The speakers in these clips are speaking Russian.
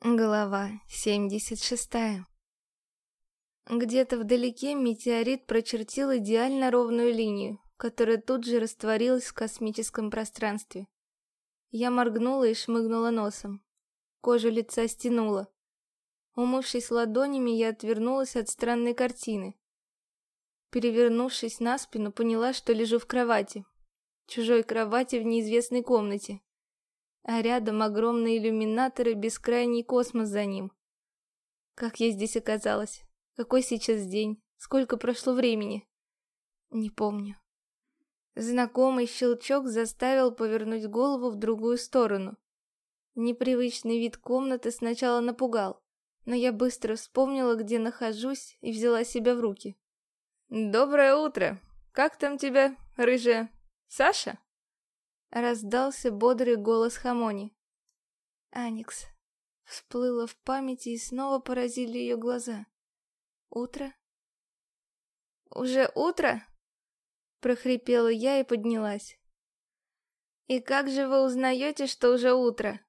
Глава 76 Где-то вдалеке метеорит прочертил идеально ровную линию, которая тут же растворилась в космическом пространстве. Я моргнула и шмыгнула носом. Кожу лица стянула. Умывшись ладонями, я отвернулась от странной картины. Перевернувшись на спину, поняла, что лежу в кровати. Чужой кровати в неизвестной комнате а рядом огромные иллюминаторы, бескрайний космос за ним. Как я здесь оказалась? Какой сейчас день? Сколько прошло времени? Не помню. Знакомый щелчок заставил повернуть голову в другую сторону. Непривычный вид комнаты сначала напугал, но я быстро вспомнила, где нахожусь, и взяла себя в руки. «Доброе утро! Как там тебя, рыжая? Саша?» Раздался бодрый голос Хамони. Аникс. Всплыло в памяти и снова поразили ее глаза. Утро? Уже утро? Прохрипела я и поднялась. И как же вы узнаете, что уже утро?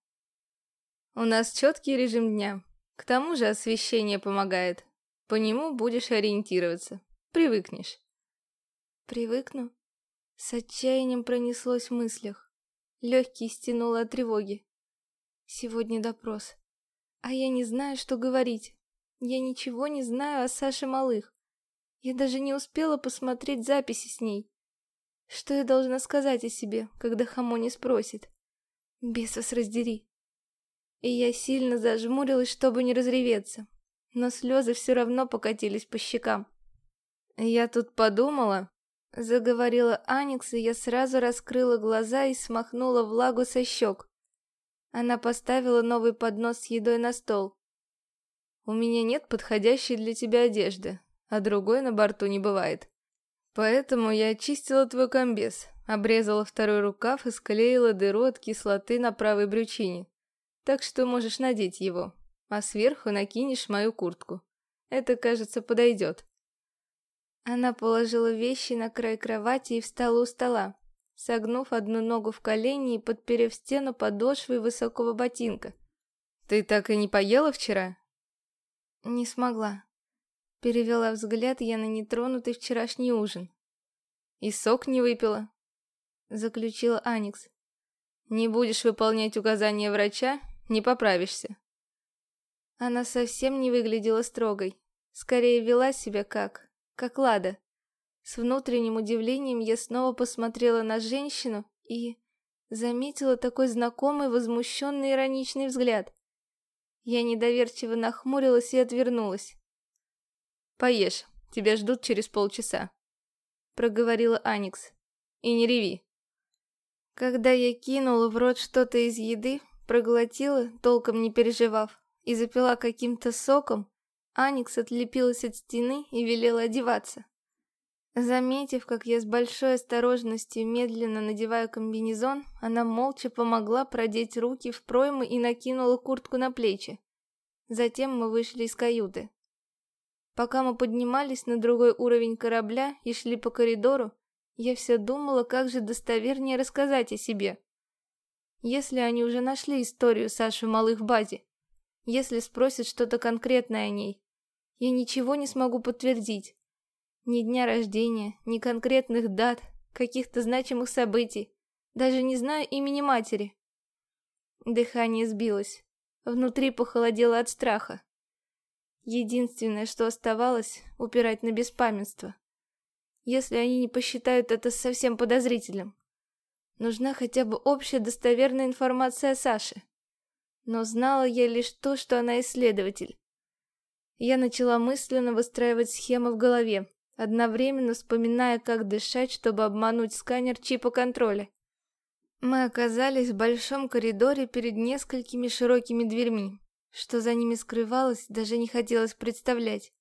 У нас четкий режим дня. К тому же освещение помогает. По нему будешь ориентироваться. Привыкнешь. Привыкну? С отчаянием пронеслось в мыслях. Легкий стянуло от тревоги. Сегодня допрос. А я не знаю, что говорить. Я ничего не знаю о Саше Малых. Я даже не успела посмотреть записи с ней. Что я должна сказать о себе, когда Хамони спросит? Бесос раздери. И я сильно зажмурилась, чтобы не разреветься. Но слезы все равно покатились по щекам. Я тут подумала, Заговорила Аникс, и я сразу раскрыла глаза и смахнула влагу со щек. Она поставила новый поднос с едой на стол. «У меня нет подходящей для тебя одежды, а другой на борту не бывает. Поэтому я очистила твой комбез, обрезала второй рукав и склеила дыру от кислоты на правой брючине. Так что можешь надеть его, а сверху накинешь мою куртку. Это, кажется, подойдет». Она положила вещи на край кровати и встала у стола, согнув одну ногу в колени и подперев стену подошвой высокого ботинка. «Ты так и не поела вчера?» «Не смогла». Перевела взгляд я на нетронутый вчерашний ужин. «И сок не выпила?» Заключила Аникс. «Не будешь выполнять указания врача, не поправишься». Она совсем не выглядела строгой. Скорее вела себя как как Лада. С внутренним удивлением я снова посмотрела на женщину и заметила такой знакомый возмущенный ироничный взгляд. Я недоверчиво нахмурилась и отвернулась. «Поешь, тебя ждут через полчаса», — проговорила Аникс. «И не реви». Когда я кинула в рот что-то из еды, проглотила, толком не переживав, и запила каким-то соком, Аникс отлепилась от стены и велела одеваться. Заметив, как я с большой осторожностью медленно надеваю комбинезон, она молча помогла продеть руки в проймы и накинула куртку на плечи. Затем мы вышли из каюты. Пока мы поднимались на другой уровень корабля и шли по коридору, я все думала, как же достовернее рассказать о себе. Если они уже нашли историю Саши Малых в базе, если спросят что-то конкретное о ней, я ничего не смогу подтвердить. Ни дня рождения, ни конкретных дат, каких-то значимых событий. Даже не знаю имени матери. Дыхание сбилось. Внутри похолодело от страха. Единственное, что оставалось, упирать на беспамятство. Если они не посчитают это совсем подозрительным. Нужна хотя бы общая достоверная информация о Саше. Но знала я лишь то, что она исследователь. Я начала мысленно выстраивать схемы в голове, одновременно вспоминая, как дышать, чтобы обмануть сканер чипа контроля. Мы оказались в большом коридоре перед несколькими широкими дверьми. Что за ними скрывалось, даже не хотелось представлять.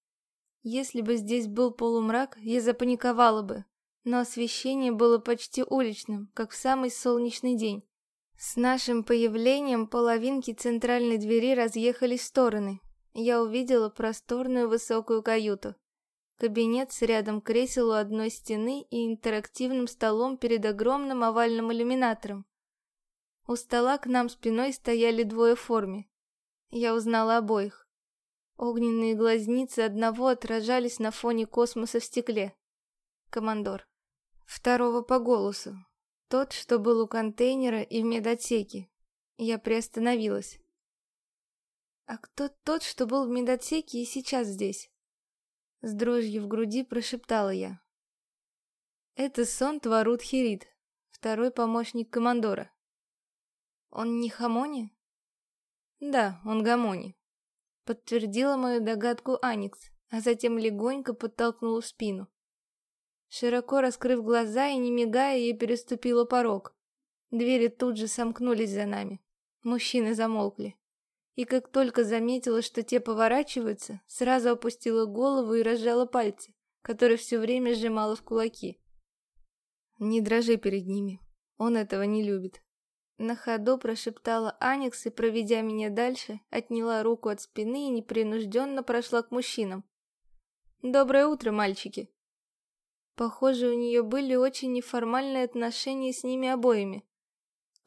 Если бы здесь был полумрак, я запаниковала бы, но освещение было почти уличным, как в самый солнечный день. С нашим появлением половинки центральной двери разъехались в стороны, я увидела просторную высокую каюту. Кабинет с рядом кресел у одной стены и интерактивным столом перед огромным овальным иллюминатором. У стола к нам спиной стояли двое в форме. Я узнала обоих. Огненные глазницы одного отражались на фоне космоса в стекле. Командор. Второго по голосу. Тот, что был у контейнера и в медотсеке. Я приостановилась. А кто тот, что был в медотсеке и сейчас здесь? С дрожью в груди прошептала я. Это сон Тварут Хирит, второй помощник командора. Он не Хамони? Да, он Гамони. Подтвердила мою догадку Аникс, а затем легонько подтолкнула в спину. Широко раскрыв глаза и не мигая, я переступила порог. Двери тут же сомкнулись за нами. Мужчины замолкли. И как только заметила, что те поворачиваются, сразу опустила голову и разжала пальцы, которые все время сжимала в кулаки. Не дрожи перед ними. Он этого не любит. На ходу прошептала Аникс и, проведя меня дальше, отняла руку от спины и непринужденно прошла к мужчинам. «Доброе утро, мальчики!» Похоже, у нее были очень неформальные отношения с ними обоими.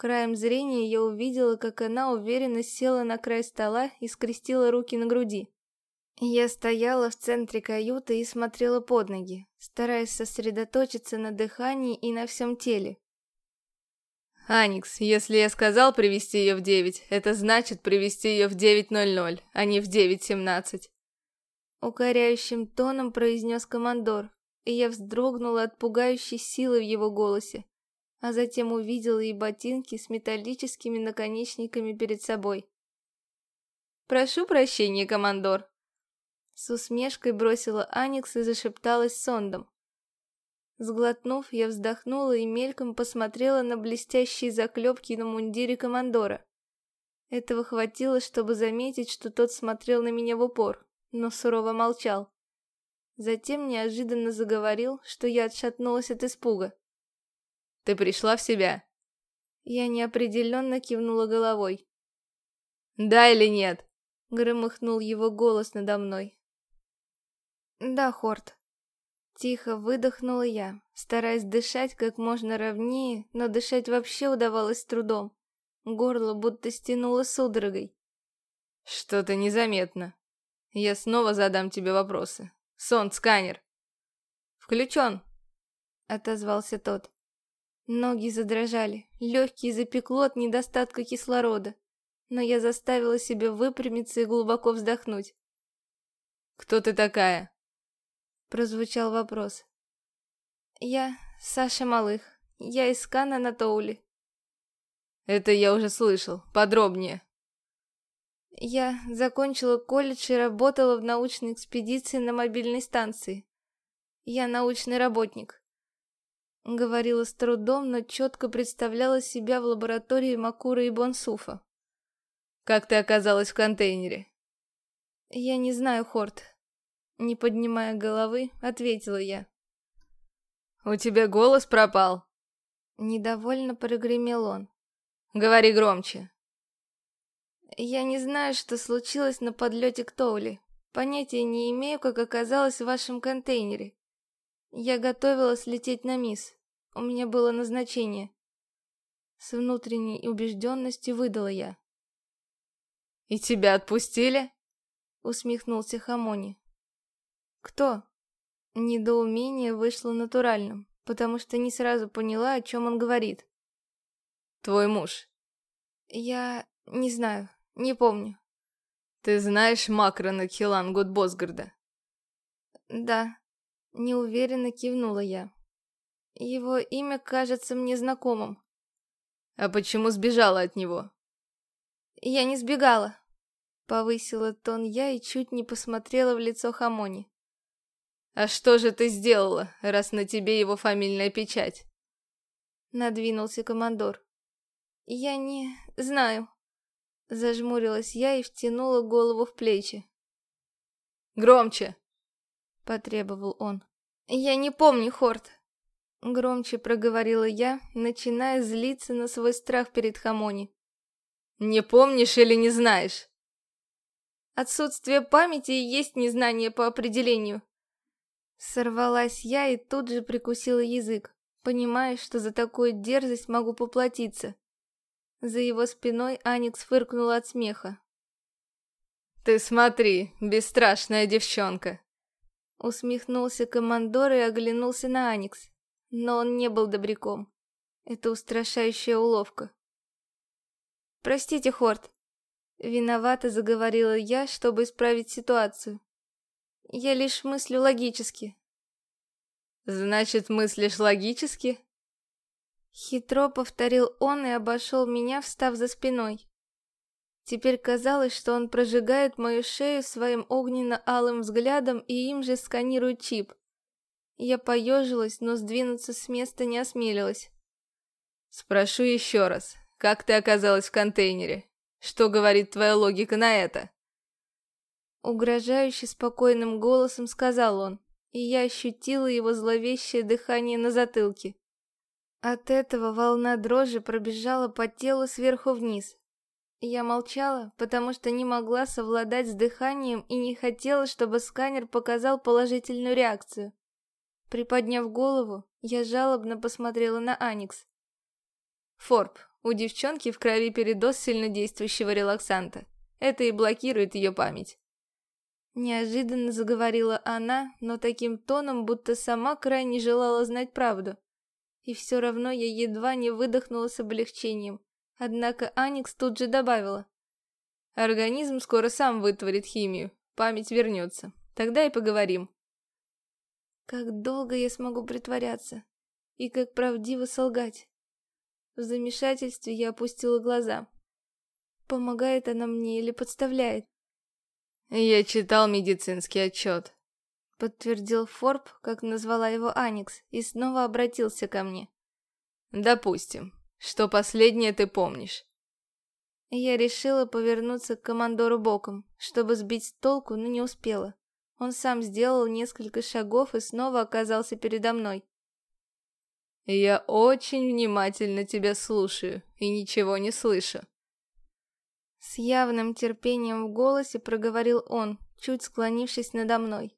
Краем зрения я увидела, как она уверенно села на край стола и скрестила руки на груди. Я стояла в центре каюты и смотрела под ноги, стараясь сосредоточиться на дыхании и на всем теле. «Аникс, если я сказал привести ее в девять, это значит привести ее в девять ноль ноль, а не в девять семнадцать». Укоряющим тоном произнес командор, и я вздрогнула от пугающей силы в его голосе, а затем увидела и ботинки с металлическими наконечниками перед собой. «Прошу прощения, командор», с усмешкой бросила Аникс и зашепталась сондом. Сглотнув, я вздохнула и мельком посмотрела на блестящие заклепки на мундире командора. Этого хватило, чтобы заметить, что тот смотрел на меня в упор, но сурово молчал. Затем неожиданно заговорил, что я отшатнулась от испуга. «Ты пришла в себя?» Я неопределенно кивнула головой. «Да или нет?» — громыхнул его голос надо мной. «Да, Хорт». Тихо выдохнула я, стараясь дышать как можно ровнее, но дышать вообще удавалось с трудом. Горло будто стянуло судорогой. «Что-то незаметно. Я снова задам тебе вопросы. Сон-сканер». «Включен», — отозвался тот. Ноги задрожали, легкие запекло от недостатка кислорода, но я заставила себя выпрямиться и глубоко вздохнуть. «Кто ты такая?» прозвучал вопрос. «Я Саша Малых. Я из Кана на Тоуле». «Это я уже слышал. Подробнее». «Я закончила колледж и работала в научной экспедиции на мобильной станции. Я научный работник». Говорила с трудом, но четко представляла себя в лаборатории Макура и Бонсуфа. «Как ты оказалась в контейнере?» «Я не знаю, Хорт. Не поднимая головы, ответила я. «У тебя голос пропал?» Недовольно прогремел он. «Говори громче». «Я не знаю, что случилось на подлете к Тоули. Понятия не имею, как оказалось в вашем контейнере. Я готовилась лететь на мисс. У меня было назначение». С внутренней убежденностью выдала я. «И тебя отпустили?» Усмехнулся Хамони. «Кто?» Недоумение вышло натуральным, потому что не сразу поняла, о чем он говорит. «Твой муж». «Я... не знаю, не помню». «Ты знаешь Макрона Хилан Гудбосгарда?» «Да», — неуверенно кивнула я. «Его имя кажется мне знакомым». «А почему сбежала от него?» «Я не сбегала», — повысила тон я и чуть не посмотрела в лицо Хамони. «А что же ты сделала, раз на тебе его фамильная печать?» Надвинулся командор. «Я не знаю». Зажмурилась я и втянула голову в плечи. «Громче!» — потребовал он. «Я не помню, Хорт!» Громче проговорила я, начиная злиться на свой страх перед Хамони. «Не помнишь или не знаешь?» «Отсутствие памяти и есть незнание по определению», Сорвалась я и тут же прикусила язык, понимая, что за такую дерзость могу поплатиться. За его спиной Аникс фыркнула от смеха. Ты смотри, бесстрашная девчонка. Усмехнулся командор и оглянулся на Аникс. Но он не был добряком. Это устрашающая уловка. «Простите, Хорт». Виновато заговорила я, чтобы исправить ситуацию. Я лишь мыслю логически. «Значит, мыслишь логически?» Хитро повторил он и обошел меня, встав за спиной. Теперь казалось, что он прожигает мою шею своим огненно-алым взглядом и им же сканирует чип. Я поежилась, но сдвинуться с места не осмелилась. «Спрошу еще раз, как ты оказалась в контейнере? Что говорит твоя логика на это?» Угрожающе спокойным голосом сказал он, и я ощутила его зловещее дыхание на затылке. От этого волна дрожи пробежала по телу сверху вниз. Я молчала, потому что не могла совладать с дыханием и не хотела, чтобы сканер показал положительную реакцию. Приподняв голову, я жалобно посмотрела на Аникс. Форб, у девчонки в крови передоз сильнодействующего релаксанта. Это и блокирует ее память. Неожиданно заговорила она, но таким тоном, будто сама крайне желала знать правду. И все равно я едва не выдохнула с облегчением. Однако Аникс тут же добавила. Организм скоро сам вытворит химию, память вернется. Тогда и поговорим. Как долго я смогу притворяться? И как правдиво солгать? В замешательстве я опустила глаза. Помогает она мне или подставляет? Я читал медицинский отчет. Подтвердил Форб, как назвала его Аникс, и снова обратился ко мне. Допустим, что последнее ты помнишь. Я решила повернуться к командору боком, чтобы сбить с толку, но не успела. Он сам сделал несколько шагов и снова оказался передо мной. «Я очень внимательно тебя слушаю и ничего не слышу. С явным терпением в голосе проговорил он, чуть склонившись надо мной.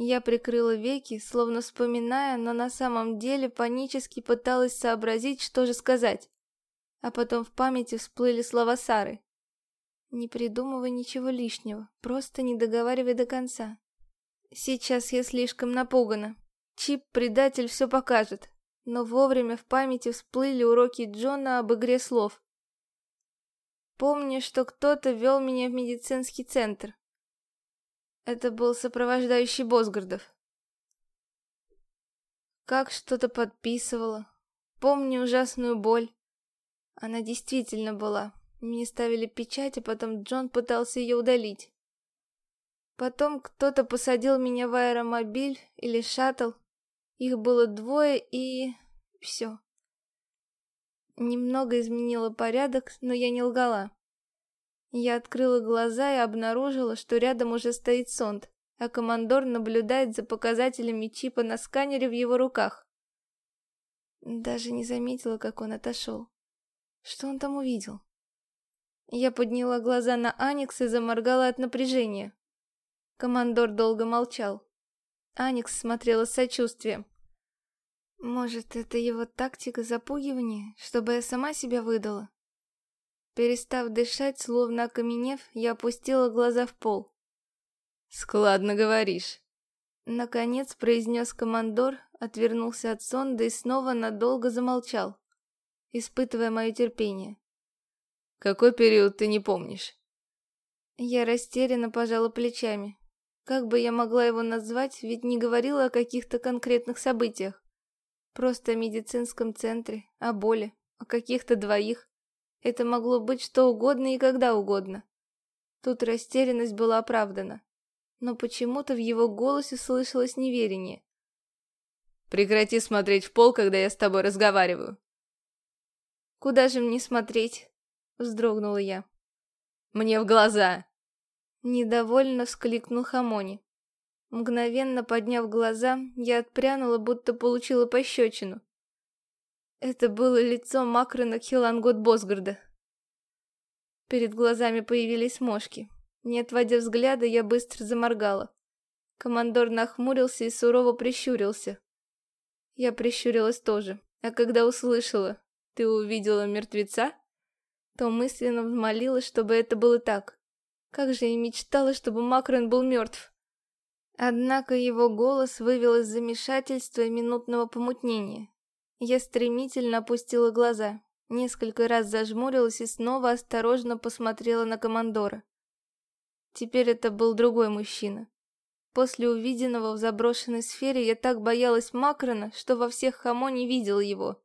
Я прикрыла веки, словно вспоминая, но на самом деле панически пыталась сообразить, что же сказать. А потом в памяти всплыли слова Сары. Не придумывай ничего лишнего, просто не договаривай до конца. Сейчас я слишком напугана. Чип-предатель все покажет. Но вовремя в памяти всплыли уроки Джона об игре слов. Помню, что кто-то вел меня в медицинский центр. Это был сопровождающий Босгардов. Как что-то подписывала. Помню ужасную боль. Она действительно была. Мне ставили печать, а потом Джон пытался ее удалить. Потом кто-то посадил меня в аэромобиль или шаттл. Их было двое и... все. Немного изменила порядок, но я не лгала. Я открыла глаза и обнаружила, что рядом уже стоит сонд, а командор наблюдает за показателями чипа на сканере в его руках. Даже не заметила, как он отошел. Что он там увидел? Я подняла глаза на Аникс и заморгала от напряжения. Командор долго молчал. Аникс смотрела с сочувствием. Может, это его тактика запугивания, чтобы я сама себя выдала? Перестав дышать, словно окаменев, я опустила глаза в пол. «Складно говоришь», — наконец произнес командор, отвернулся от сонда и снова надолго замолчал, испытывая мое терпение. «Какой период ты не помнишь?» Я растерянно пожала плечами. Как бы я могла его назвать, ведь не говорила о каких-то конкретных событиях. Просто о медицинском центре, о боли, о каких-то двоих. Это могло быть что угодно и когда угодно. Тут растерянность была оправдана. Но почему-то в его голосе слышалось неверие. «Прекрати смотреть в пол, когда я с тобой разговариваю». «Куда же мне смотреть?» — вздрогнула я. «Мне в глаза!» Недовольно вскликнул Хамони. Мгновенно подняв глаза, я отпрянула, будто получила пощечину. Это было лицо Макрона Хилангот Босгарда. Перед глазами появились мошки. Не отводя взгляда, я быстро заморгала. Командор нахмурился и сурово прищурился. Я прищурилась тоже, а когда услышала «Ты увидела мертвеца?» то мысленно взмолилась, чтобы это было так. Как же я мечтала, чтобы Макрон был мертв. Однако его голос вывел из замешательства и минутного помутнения. Я стремительно опустила глаза, несколько раз зажмурилась и снова осторожно посмотрела на командора. Теперь это был другой мужчина. После увиденного в заброшенной сфере я так боялась Макрона, что во всех хамо не видела его.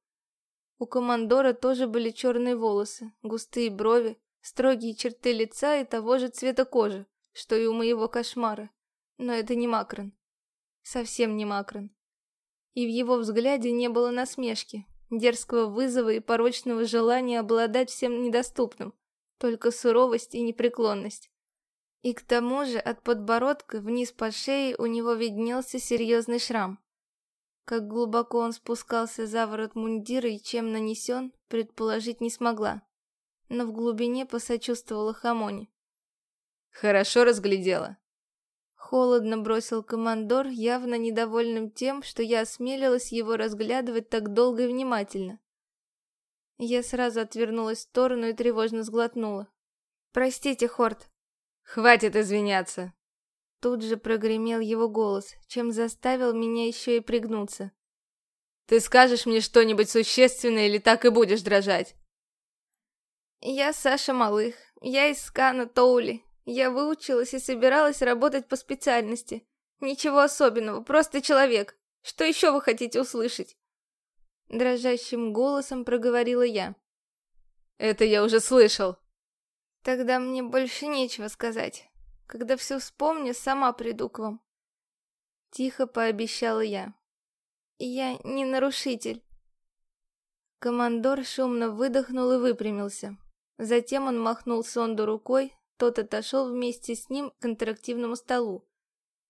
У командора тоже были черные волосы, густые брови, строгие черты лица и того же цвета кожи, что и у моего кошмара. Но это не Макрон. Совсем не Макрон. И в его взгляде не было насмешки, дерзкого вызова и порочного желания обладать всем недоступным, только суровость и непреклонность. И к тому же от подбородка вниз по шее у него виднелся серьезный шрам. Как глубоко он спускался за ворот мундира и чем нанесен, предположить не смогла. Но в глубине посочувствовала Хамоне. «Хорошо разглядела», Холодно бросил командор, явно недовольным тем, что я осмелилась его разглядывать так долго и внимательно. Я сразу отвернулась в сторону и тревожно сглотнула. «Простите, Хорт». «Хватит извиняться». Тут же прогремел его голос, чем заставил меня еще и пригнуться. «Ты скажешь мне что-нибудь существенное или так и будешь дрожать?» «Я Саша Малых. Я из Скана Тоули. Я выучилась и собиралась работать по специальности. Ничего особенного, просто человек. Что еще вы хотите услышать? Дрожащим голосом проговорила я. Это я уже слышал. Тогда мне больше нечего сказать. Когда все вспомню, сама приду к вам. Тихо пообещала я. Я не нарушитель. Командор шумно выдохнул и выпрямился. Затем он махнул сонду рукой, тот отошел вместе с ним к интерактивному столу.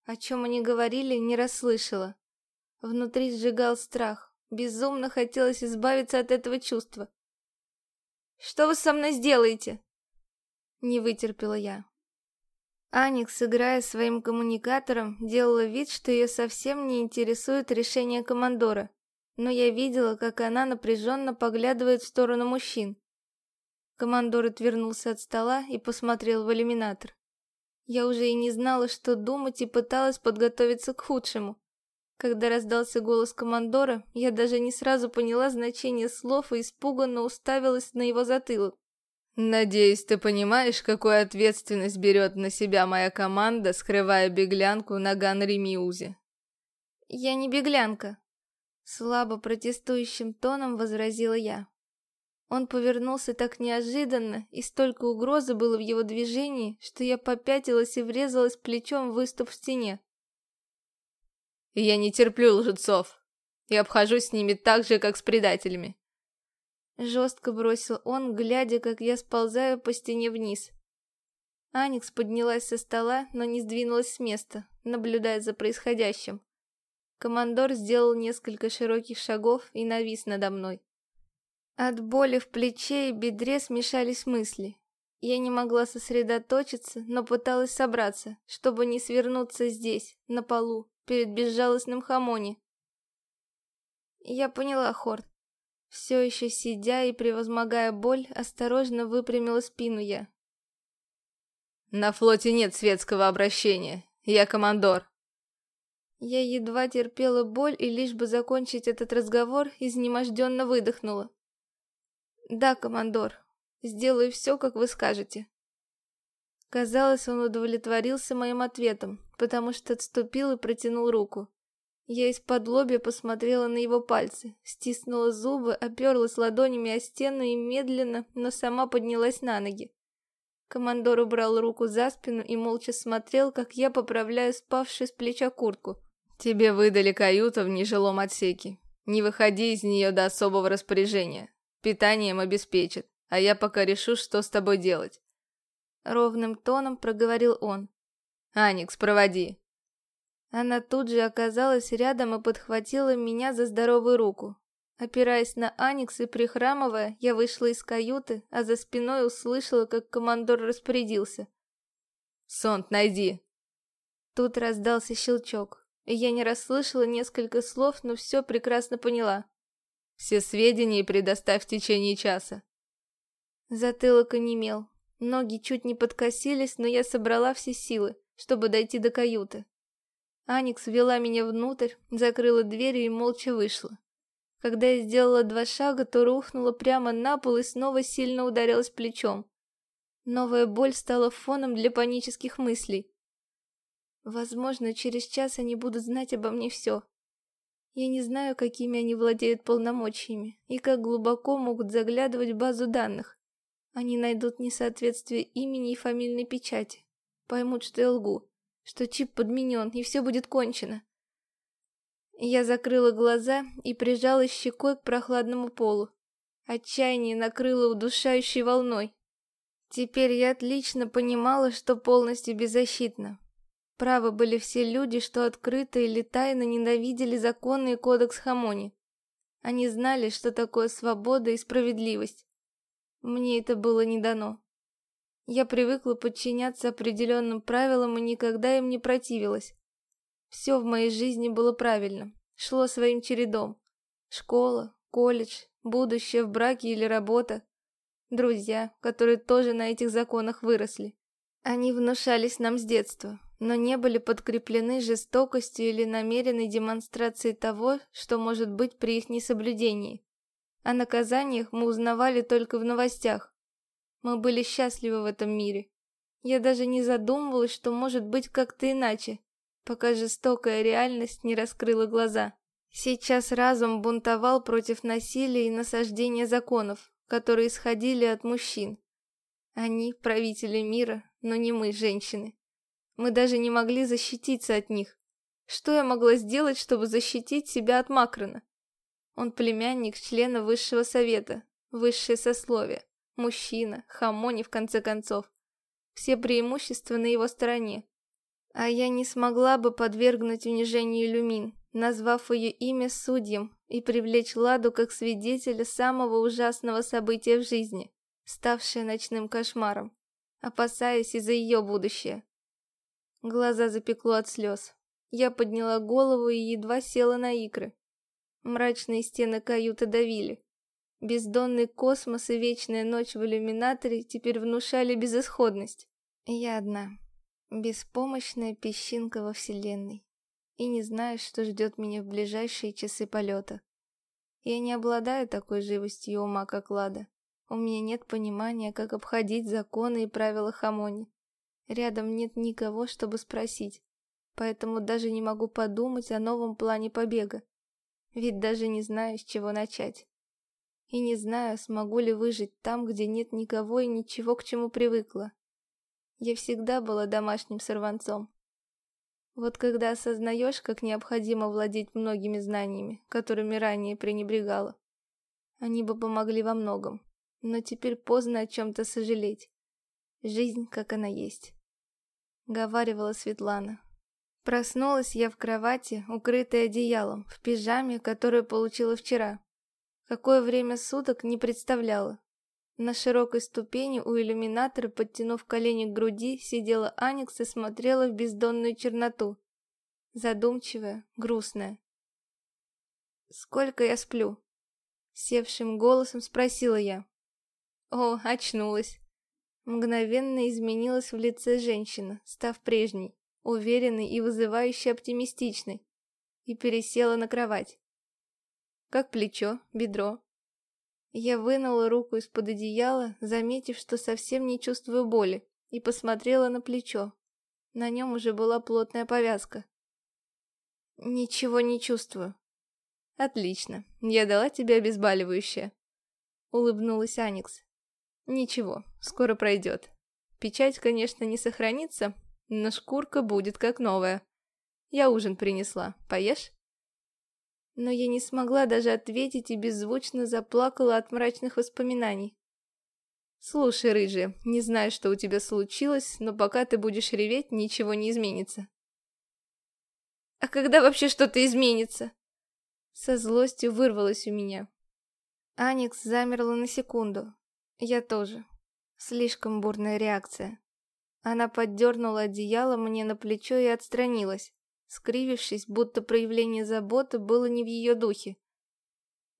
О чем они говорили, не расслышала. Внутри сжигал страх. Безумно хотелось избавиться от этого чувства. «Что вы со мной сделаете?» Не вытерпела я. Аникс, играя своим коммуникатором, делала вид, что ее совсем не интересует решение командора, но я видела, как она напряженно поглядывает в сторону мужчин. Командор отвернулся от стола и посмотрел в иллюминатор. Я уже и не знала, что думать, и пыталась подготовиться к худшему. Когда раздался голос командора, я даже не сразу поняла значение слов и испуганно уставилась на его затылок. «Надеюсь, ты понимаешь, какую ответственность берет на себя моя команда, скрывая беглянку на Ганри-Миузе?» «Я не беглянка», — слабо протестующим тоном возразила я. Он повернулся так неожиданно, и столько угрозы было в его движении, что я попятилась и врезалась плечом в выступ в стене. «Я не терплю лжецов. Я обхожусь с ними так же, как с предателями». Жестко бросил он, глядя, как я сползаю по стене вниз. Аникс поднялась со стола, но не сдвинулась с места, наблюдая за происходящим. Командор сделал несколько широких шагов и навис надо мной. От боли в плече и бедре смешались мысли. Я не могла сосредоточиться, но пыталась собраться, чтобы не свернуться здесь, на полу, перед безжалостным Хамони. Я поняла, Хорд. Все еще сидя и превозмогая боль, осторожно выпрямила спину я. На флоте нет светского обращения. Я командор. Я едва терпела боль и лишь бы закончить этот разговор, изнеможденно выдохнула. «Да, командор, сделаю все, как вы скажете». Казалось, он удовлетворился моим ответом, потому что отступил и протянул руку. Я из-под лобья посмотрела на его пальцы, стиснула зубы, оперлась ладонями о стену и медленно, но сама поднялась на ноги. Командор убрал руку за спину и молча смотрел, как я поправляю спавшую с плеча куртку. «Тебе выдали каюту в нежилом отсеке. Не выходи из нее до особого распоряжения. Питанием обеспечит, а я пока решу, что с тобой делать. Ровным тоном проговорил он. «Аникс, проводи!» Она тут же оказалась рядом и подхватила меня за здоровую руку. Опираясь на Аникс и прихрамывая, я вышла из каюты, а за спиной услышала, как командор распорядился. «Сонт найди!» Тут раздался щелчок, я не расслышала несколько слов, но все прекрасно поняла. Все сведения предоставь в течение часа. Затылок онемел. Ноги чуть не подкосились, но я собрала все силы, чтобы дойти до каюты. Аникс вела меня внутрь, закрыла дверь и молча вышла. Когда я сделала два шага, то рухнула прямо на пол и снова сильно ударилась плечом. Новая боль стала фоном для панических мыслей. Возможно, через час они будут знать обо мне все. Я не знаю, какими они владеют полномочиями и как глубоко могут заглядывать в базу данных. Они найдут несоответствие имени и фамильной печати. Поймут, что я лгу, что чип подменен, и все будет кончено. Я закрыла глаза и прижалась щекой к прохладному полу. Отчаяние накрыло удушающей волной. Теперь я отлично понимала, что полностью беззащитна. Правы были все люди, что открыто или тайно ненавидели законы и кодекс Хамони. Они знали, что такое свобода и справедливость. Мне это было не дано. Я привыкла подчиняться определенным правилам и никогда им не противилась. Все в моей жизни было правильно, шло своим чередом. Школа, колледж, будущее в браке или работа. Друзья, которые тоже на этих законах выросли. Они внушались нам с детства, но не были подкреплены жестокостью или намеренной демонстрацией того, что может быть при их несоблюдении. О наказаниях мы узнавали только в новостях. Мы были счастливы в этом мире. Я даже не задумывалась, что может быть как-то иначе, пока жестокая реальность не раскрыла глаза. Сейчас разум бунтовал против насилия и насаждения законов, которые исходили от мужчин. Они правители мира, но не мы, женщины. Мы даже не могли защититься от них. Что я могла сделать, чтобы защитить себя от Макрона? Он племянник члена высшего совета, высшее сословие, мужчина, хамони в конце концов. Все преимущества на его стороне. А я не смогла бы подвергнуть унижению Люмин, назвав ее имя судьям и привлечь Ладу как свидетеля самого ужасного события в жизни, ставшее ночным кошмаром, опасаясь из-за ее будущее. Глаза запекло от слез. Я подняла голову и едва села на икры. Мрачные стены каюты давили. Бездонный космос и вечная ночь в иллюминаторе теперь внушали безысходность. Я одна. Беспомощная песчинка во вселенной. И не знаю, что ждет меня в ближайшие часы полета. Я не обладаю такой живостью ума, как Лада. У меня нет понимания, как обходить законы и правила Хамони. Рядом нет никого, чтобы спросить. Поэтому даже не могу подумать о новом плане побега. Ведь даже не знаю, с чего начать. И не знаю, смогу ли выжить там, где нет никого и ничего, к чему привыкла. Я всегда была домашним сорванцом. Вот когда осознаешь, как необходимо владеть многими знаниями, которыми ранее пренебрегала, они бы помогли во многом. Но теперь поздно о чем-то сожалеть. Жизнь, как она есть. Говаривала Светлана. Проснулась я в кровати, укрытой одеялом, в пижаме, которую получила вчера. Какое время суток не представляла. На широкой ступени у иллюминатора, подтянув колени к груди, сидела Аникс и смотрела в бездонную черноту. Задумчивая, грустная. «Сколько я сплю?» Севшим голосом спросила я. О, очнулась. Мгновенно изменилась в лице женщина, став прежней, уверенной и вызывающе оптимистичной, и пересела на кровать. Как плечо, бедро, я вынула руку из-под одеяла, заметив, что совсем не чувствую боли, и посмотрела на плечо. На нем уже была плотная повязка. Ничего не чувствую. Отлично, я дала тебе обезболивающее. Улыбнулась Аникс. Ничего, скоро пройдет. Печать, конечно, не сохранится, но шкурка будет как новая. Я ужин принесла, поешь? но я не смогла даже ответить и беззвучно заплакала от мрачных воспоминаний. «Слушай, рыжая, не знаю, что у тебя случилось, но пока ты будешь реветь, ничего не изменится». «А когда вообще что-то изменится?» Со злостью вырвалось у меня. Аникс замерла на секунду. Я тоже. Слишком бурная реакция. Она поддернула одеяло мне на плечо и отстранилась скривившись, будто проявление заботы было не в ее духе.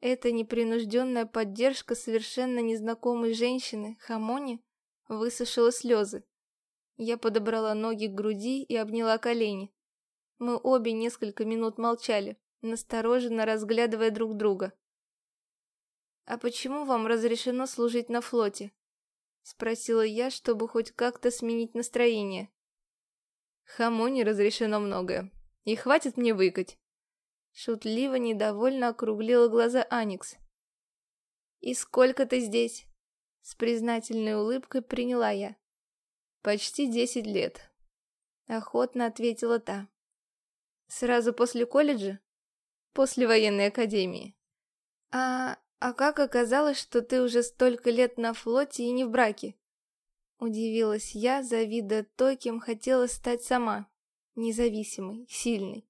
Эта непринужденная поддержка совершенно незнакомой женщины, Хамони, высушила слезы. Я подобрала ноги к груди и обняла колени. Мы обе несколько минут молчали, настороженно разглядывая друг друга. «А почему вам разрешено служить на флоте?» Спросила я, чтобы хоть как-то сменить настроение. Хаму не разрешено многое. И хватит мне выкать. Шутливо, недовольно округлила глаза Аникс. «И сколько ты здесь?» С признательной улыбкой приняла я. «Почти десять лет», — охотно ответила та. «Сразу после колледжа?» «После военной академии». «А «А как оказалось, что ты уже столько лет на флоте и не в браке?» Удивилась я, завидуя той, кем хотела стать сама. Независимой, сильной.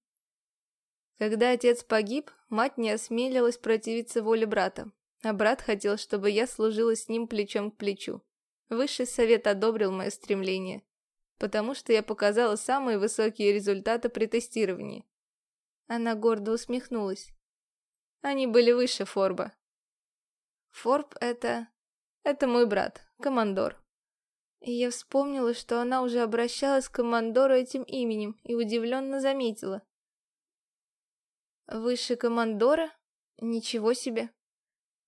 Когда отец погиб, мать не осмелилась противиться воле брата, а брат хотел, чтобы я служила с ним плечом к плечу. Высший совет одобрил мое стремление, потому что я показала самые высокие результаты при тестировании. Она гордо усмехнулась. Они были выше Форба. Форб — это... Это мой брат, командор. И я вспомнила, что она уже обращалась к командору этим именем и удивленно заметила. Выше командора? Ничего себе.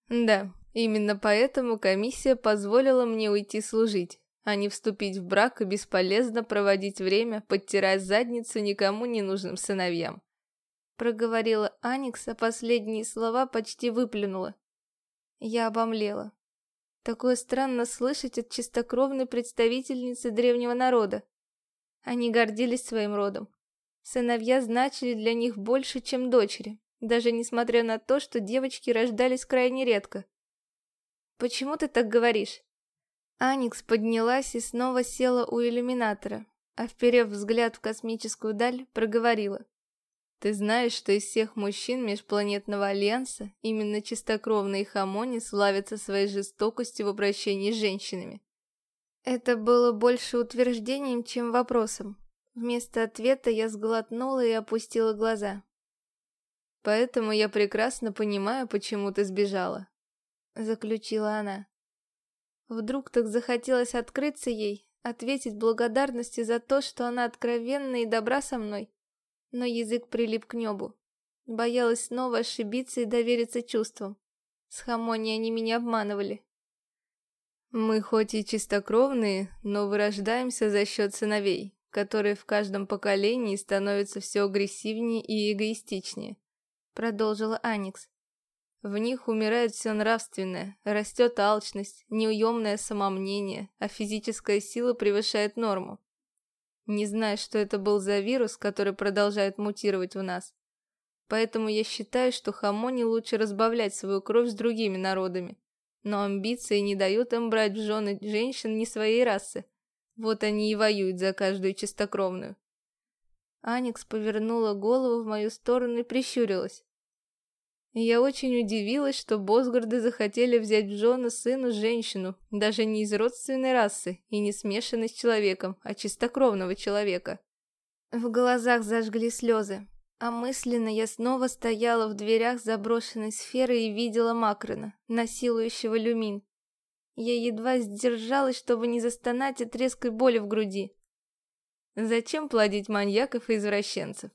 Да, именно поэтому комиссия позволила мне уйти служить, а не вступить в брак и бесполезно проводить время, подтирая задницу никому не нужным сыновьям. Проговорила Аникс, а последние слова почти выплюнула. Я обомлела. Такое странно слышать от чистокровной представительницы древнего народа. Они гордились своим родом. Сыновья значили для них больше, чем дочери, даже несмотря на то, что девочки рождались крайне редко. «Почему ты так говоришь?» Аникс поднялась и снова села у иллюминатора, а вперев взгляд в космическую даль, проговорила. Ты знаешь, что из всех мужчин Межпланетного Альянса именно чистокровные хамони славятся своей жестокостью в обращении с женщинами? Это было больше утверждением, чем вопросом. Вместо ответа я сглотнула и опустила глаза. «Поэтому я прекрасно понимаю, почему ты сбежала», — заключила она. Вдруг так захотелось открыться ей, ответить благодарностью за то, что она откровенна и добра со мной но язык прилип к небу. Боялась снова ошибиться и довериться чувствам. С Хамони они меня обманывали. Мы хоть и чистокровные, но вырождаемся за счет сыновей, которые в каждом поколении становятся все агрессивнее и эгоистичнее, продолжила Аникс. В них умирает все нравственное, растет алчность, неуемное самомнение, а физическая сила превышает норму не зная, что это был за вирус, который продолжает мутировать в нас. Поэтому я считаю, что Хамони лучше разбавлять свою кровь с другими народами. Но амбиции не дают им брать в жены женщин не своей расы. Вот они и воюют за каждую чистокровную. Аникс повернула голову в мою сторону и прищурилась. Я очень удивилась, что Босгарды захотели взять в жены сыну женщину, даже не из родственной расы и не смешанной с человеком, а чистокровного человека. В глазах зажгли слезы, а мысленно я снова стояла в дверях заброшенной сферы и видела Макрона, насилующего люмин. Я едва сдержалась, чтобы не застонать от резкой боли в груди. Зачем плодить маньяков и извращенцев?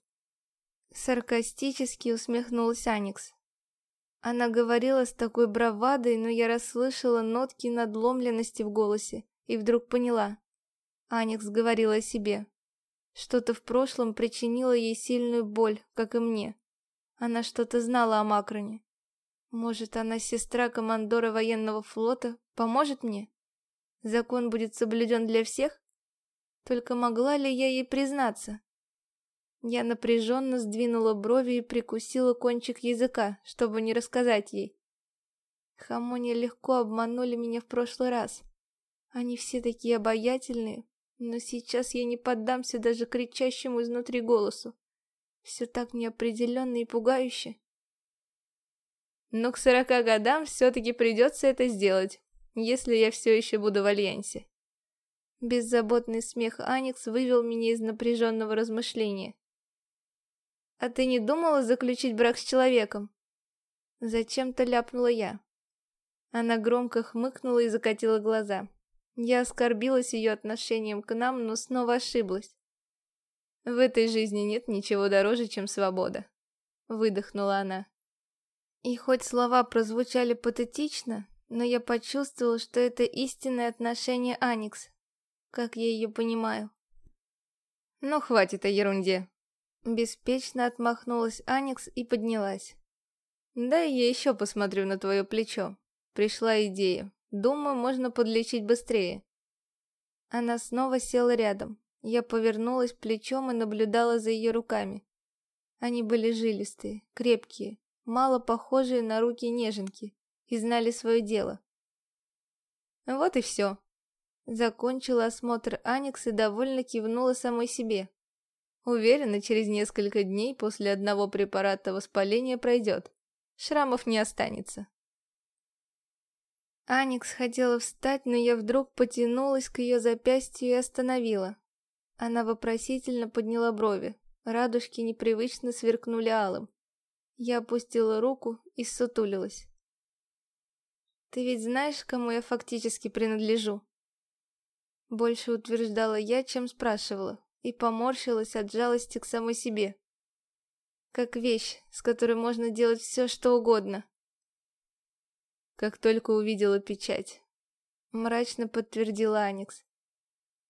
Саркастически усмехнулась Аникс. Она говорила с такой бравадой, но я расслышала нотки надломленности в голосе и вдруг поняла. Аникс говорила о себе. Что-то в прошлом причинило ей сильную боль, как и мне. Она что-то знала о Макроне. Может, она сестра командора военного флота, поможет мне? Закон будет соблюден для всех? Только могла ли я ей признаться? Я напряженно сдвинула брови и прикусила кончик языка, чтобы не рассказать ей. Хамони легко обманули меня в прошлый раз. Они все такие обаятельные, но сейчас я не поддамся даже кричащему изнутри голосу. Все так неопределенно и пугающе. Но к сорока годам все-таки придется это сделать, если я все еще буду в Альянсе. Беззаботный смех Аникс вывел меня из напряженного размышления. «А ты не думала заключить брак с человеком?» Зачем-то ляпнула я. Она громко хмыкнула и закатила глаза. Я оскорбилась ее отношением к нам, но снова ошиблась. В этой жизни нет ничего дороже, чем свобода. Выдохнула она. И хоть слова прозвучали патетично, но я почувствовала, что это истинное отношение Аникс, как я ее понимаю. Ну, хватит о ерунде. Беспечно отмахнулась Аникс и поднялась. Дай я еще посмотрю на твое плечо. Пришла идея. Думаю, можно подлечить быстрее. Она снова села рядом. Я повернулась плечом и наблюдала за ее руками. Они были жилистые, крепкие, мало похожие на руки неженки, и знали свое дело. Вот и все. Закончила осмотр Аникс и довольно кивнула самой себе. Уверена, через несколько дней после одного препарата воспаление пройдет. Шрамов не останется. Аникс хотела встать, но я вдруг потянулась к ее запястью и остановила. Она вопросительно подняла брови. Радужки непривычно сверкнули алым. Я опустила руку и сутулилась. «Ты ведь знаешь, кому я фактически принадлежу?» Больше утверждала я, чем спрашивала, и поморщилась от жалости к самой себе. Как вещь, с которой можно делать все, что угодно. Как только увидела печать. Мрачно подтвердила Аникс.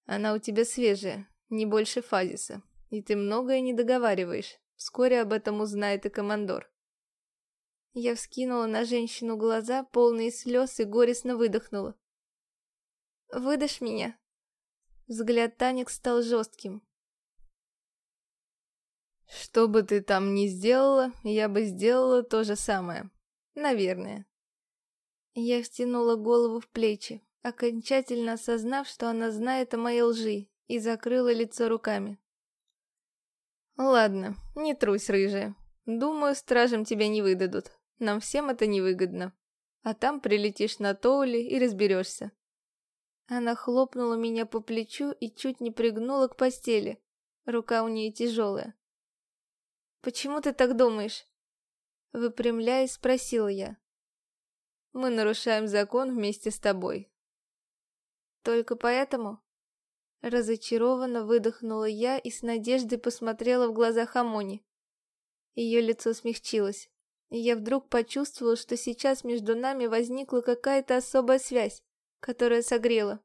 Она у тебя свежая, не больше фазиса, и ты многое не договариваешь. Вскоре об этом узнает и командор. Я вскинула на женщину глаза, полные слез, и горестно выдохнула. «Выдашь меня?» Взгляд Таник стал жестким. «Что бы ты там ни сделала, я бы сделала то же самое. Наверное». Я втянула голову в плечи, окончательно осознав, что она знает о моей лжи, и закрыла лицо руками. «Ладно, не трусь, рыжая. Думаю, стражам тебя не выдадут. Нам всем это невыгодно. А там прилетишь на Тоули и разберешься». Она хлопнула меня по плечу и чуть не пригнула к постели. Рука у нее тяжелая. «Почему ты так думаешь?» Выпрямляясь, спросила я. «Мы нарушаем закон вместе с тобой». «Только поэтому?» Разочарованно выдохнула я и с надеждой посмотрела в глаза Хамони. Ее лицо смягчилось, и я вдруг почувствовала, что сейчас между нами возникла какая-то особая связь, которая согрела.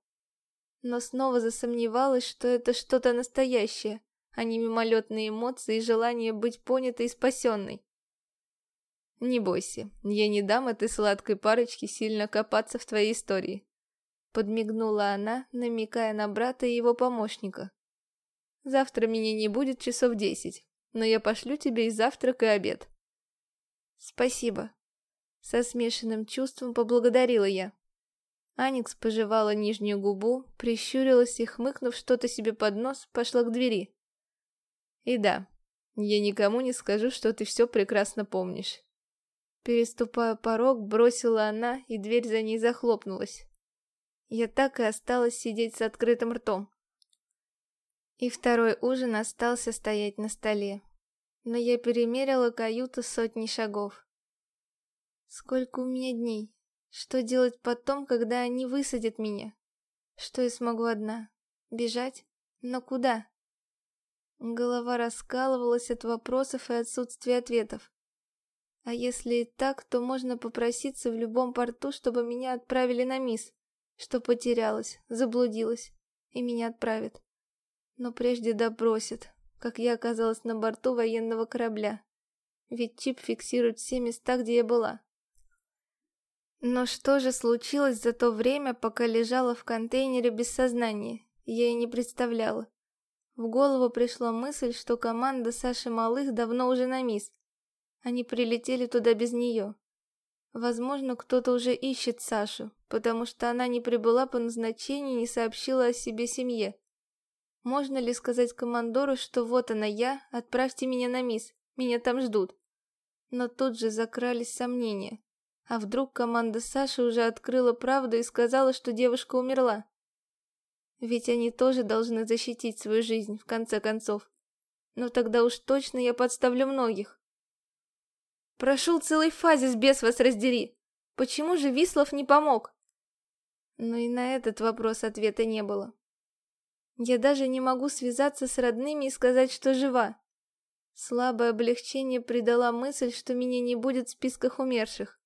Но снова засомневалась, что это что-то настоящее, а не мимолетные эмоции и желание быть понятой и спасенной. Не бойся, я не дам этой сладкой парочке сильно копаться в твоей истории. Подмигнула она, намекая на брата и его помощника. Завтра меня не будет часов десять, но я пошлю тебе и завтрак, и обед. Спасибо. Со смешанным чувством поблагодарила я. Аникс пожевала нижнюю губу, прищурилась и, хмыкнув что-то себе под нос, пошла к двери. И да, я никому не скажу, что ты все прекрасно помнишь. Переступая порог, бросила она, и дверь за ней захлопнулась. Я так и осталась сидеть с открытым ртом. И второй ужин остался стоять на столе. Но я перемерила каюту сотни шагов. Сколько у меня дней? Что делать потом, когда они высадят меня? Что я смогу одна? Бежать? Но куда? Голова раскалывалась от вопросов и отсутствия ответов. А если и так, то можно попроситься в любом порту, чтобы меня отправили на мисс что потерялась, заблудилась, и меня отправят. Но прежде допросят, как я оказалась на борту военного корабля. Ведь чип фиксирует все места, где я была. Но что же случилось за то время, пока лежала в контейнере без сознания, я и не представляла. В голову пришла мысль, что команда Саши Малых давно уже на мисс. Они прилетели туда без нее. Возможно, кто-то уже ищет Сашу, потому что она не прибыла по назначению и не сообщила о себе семье. Можно ли сказать командору, что вот она я, отправьте меня на мисс, меня там ждут? Но тут же закрались сомнения. А вдруг команда Саши уже открыла правду и сказала, что девушка умерла? Ведь они тоже должны защитить свою жизнь, в конце концов. Но тогда уж точно я подставлю многих. Прошел целый фазис, без вас раздери. Почему же Вислов не помог? Но и на этот вопрос ответа не было. Я даже не могу связаться с родными и сказать, что жива. Слабое облегчение придала мысль, что меня не будет в списках умерших.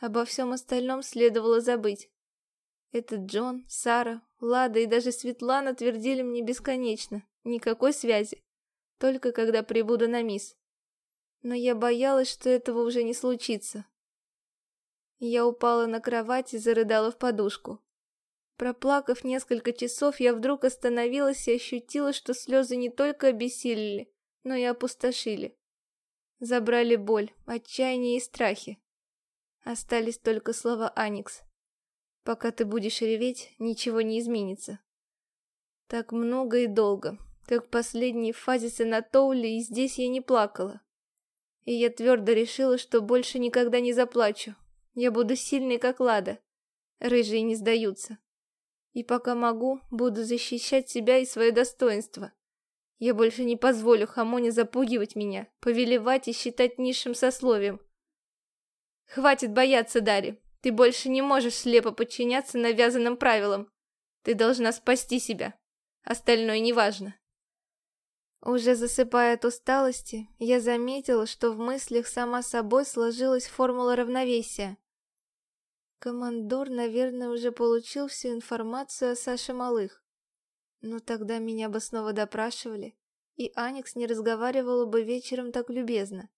Обо всем остальном следовало забыть. Этот Джон, Сара, Лада и даже Светлана твердили мне бесконечно. Никакой связи. Только когда прибуду на мисс. Но я боялась, что этого уже не случится. Я упала на кровать и зарыдала в подушку. Проплакав несколько часов, я вдруг остановилась и ощутила, что слезы не только обессилили, но и опустошили. Забрали боль, отчаяние и страхи. Остались только слова Аникс. Пока ты будешь реветь, ничего не изменится. Так много и долго, как в последней фазе Санатоули, и здесь я не плакала. И я твердо решила, что больше никогда не заплачу. Я буду сильной, как Лада. Рыжие не сдаются. И пока могу, буду защищать себя и свое достоинство. Я больше не позволю Хамоне запугивать меня, повелевать и считать низшим сословием. Хватит бояться, Дари. Ты больше не можешь слепо подчиняться навязанным правилам. Ты должна спасти себя. Остальное неважно. Уже засыпая от усталости, я заметила, что в мыслях сама собой сложилась формула равновесия. Командор, наверное, уже получил всю информацию о Саше Малых. Но тогда меня бы снова допрашивали, и Аникс не разговаривала бы вечером так любезно.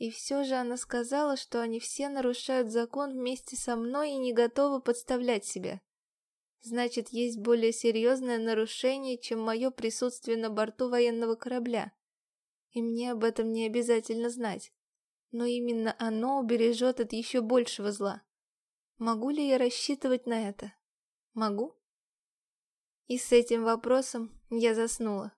И все же она сказала, что они все нарушают закон вместе со мной и не готовы подставлять себя. Значит, есть более серьезное нарушение, чем мое присутствие на борту военного корабля. И мне об этом не обязательно знать. Но именно оно убережет от еще большего зла. Могу ли я рассчитывать на это? Могу? И с этим вопросом я заснула.